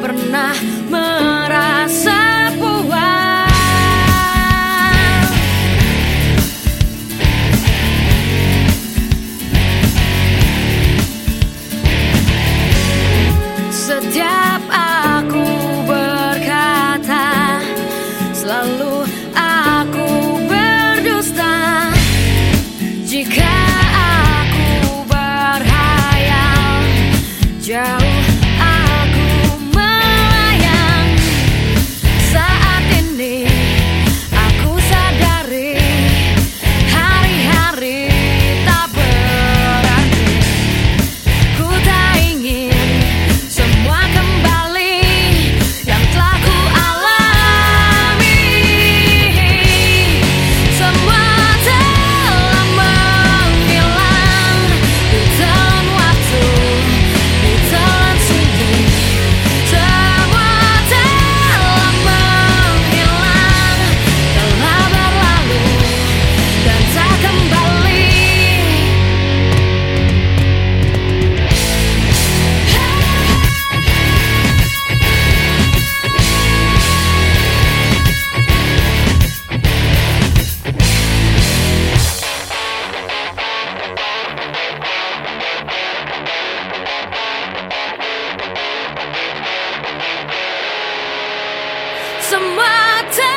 pernah merasa puas. Setiap aku berkata Selalu aku berdusta. Jika aku berhayal Jauh some more time.